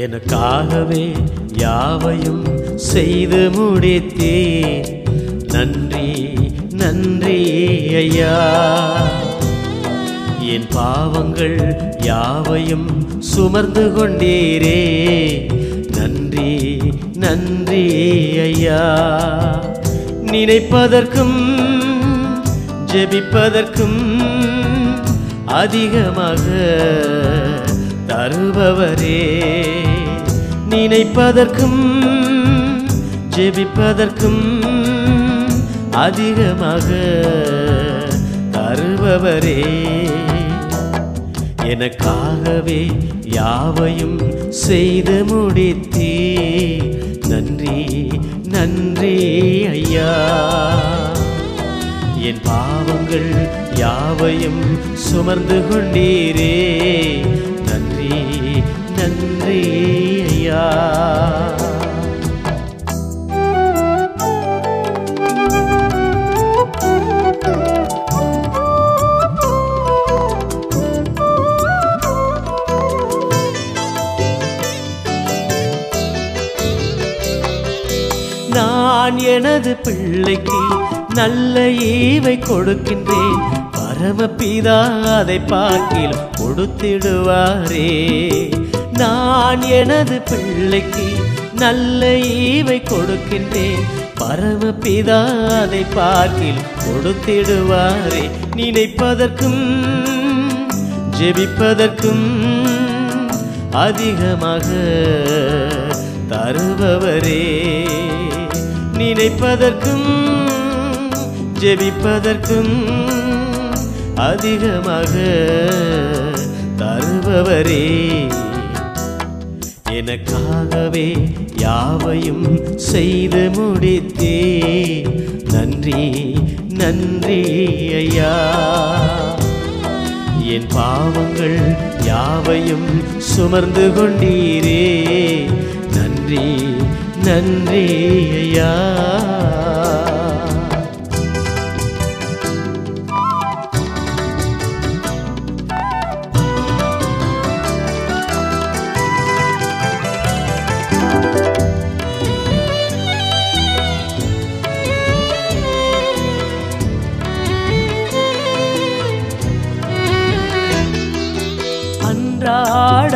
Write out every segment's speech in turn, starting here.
எனக்காகவே யாவையும் செய்து முடித்தே நன்றி நன்றி ஐயா. என் பாவங்கள் யாவையும் சுமர்ந்து கொண்டீரே. நன்றி நன்றி ஐயா. நினைப்பதற்கும் ஜெபிப்பதற்கும் அதிகமாக தருபவரே. நினைப்பதற்கும் ஜெபிப்பதற்கும் அதிகமாக தருபவரே. எனக்காகவே யாவையும் செய்து முடித்தே நன்றி நன்றி ஐயா. என் பாவங்கள் யாவையும் சுமர்ந்து கொண்டீரே. நன்றி நன்றி. நான் எனது பிள்ளைக்கு நல்ல ஈவை கொடுக்கின்றேன். பரமபிதா அதை பார்க்கிலும் கொடுத்திடுவாரே. நான் எனது பிள்ளைக்கு நல்ல ஈவை கொடுக்கின்றேன். பரமபிதா அதை பார்க்கில் கொடுத்திடுவாரே. நினைப்பதற்கும் ஜெபிப்பதற்கும் அதிகமாக தருபவரே. நினைப்பதற்கும் ஜெபிப்பதற்கும் அதிகமாக தருபவரே. எனக்காகவே யாவையும் செய்து முடித்தே. நன்றி நன்றி ஐயா. என் பாவங்கள் யாவையும் சுமர்ந்து கொண்டீரே. நன்றி நன்றி ஐயா.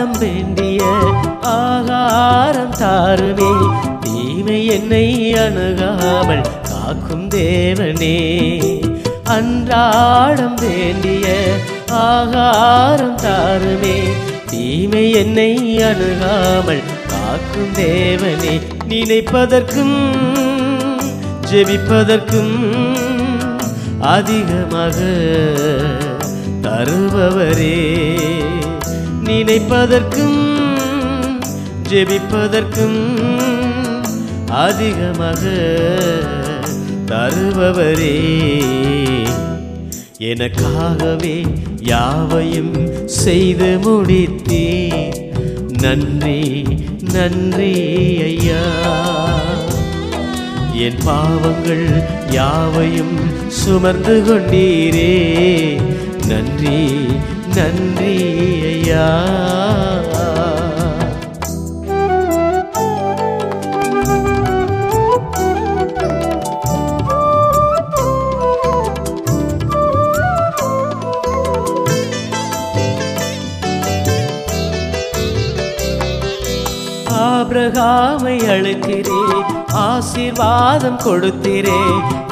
அன்றாடம் வேண்டிய ஆகாரம் தாருமே. தீமை என்னை அணுகாமல் காக்கும் தேவனே. அன்றாடம் வேண்டிய ஆகாரம் தாருமே. தீமை என்னை அணுகாமல் காக்கும் தேவனே. நினைப்பதற்கும் ஜெபிப்பதற்கும் அதிகமாக தருபவரே. நினைப்பதற்கும் ஜெபிப்பதற்கும் அதிகமாக தருபவரே. எனக்காகவே யாவையும் செய்து முடித்தே நன்றி நன்றி ஐயா. என் பாவங்கள் யாவையும் சுமர்ந்து கொண்டீரே. நன்றி நன்றி ஐயா ஆபிரகாமை அழைத்திரே ஆசீர்வாதம் கொடுத்திரே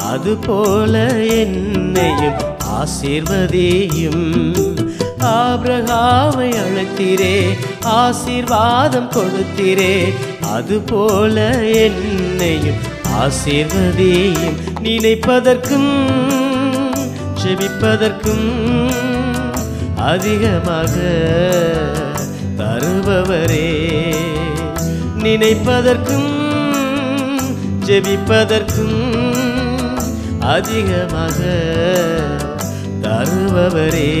அதுபோல என்னையும் ஆசீர்வதியும். ஆபிரகாமை அழைத்திரே ஆசீர்வாதம் கொடுத்திரே. அதுபோல என்னையும் ஆசீர்வதியும் நினைப்பதற்கும் செபிப்பதற்கும் அதிகமாக தருபவரே. நினைப்பதற்கும் ஜெபிப்பதற்கும் அதிகமாக தருபவரே.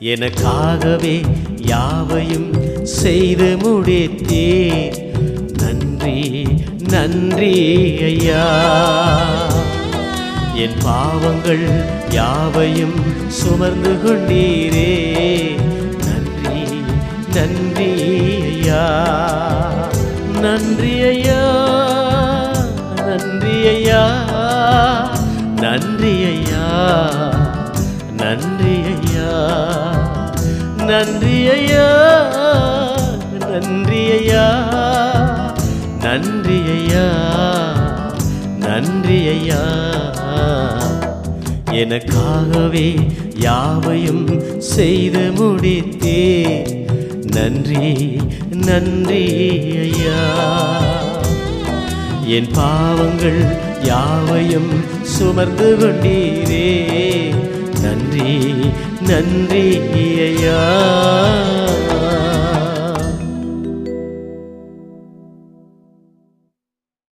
எனக்காகவே யாவையும் செய்து முடித்தே நன்றி நன்றி ஐயா. என் பாவங்கள் யாவையும் சுமர்ந்து கொண்டீரே. நன்றி நன்றி ஐயா. நன்றி ஐயா. நன்றி ஐயா. நன்றி ஐயா. நன்றி ஐயா. நன்றி ஐயா. நன்றி ஐயா. நன்றி ஐயா. நன்றி ஐயா. எனக்காகவே யாவையும் செய்து முடித்தே நன்றி நன்றி ஐயா. என் பாவங்கள் யாவையும் சுமர்ந்து கொண்டீரே. நன்றி நன்றி ஐயா.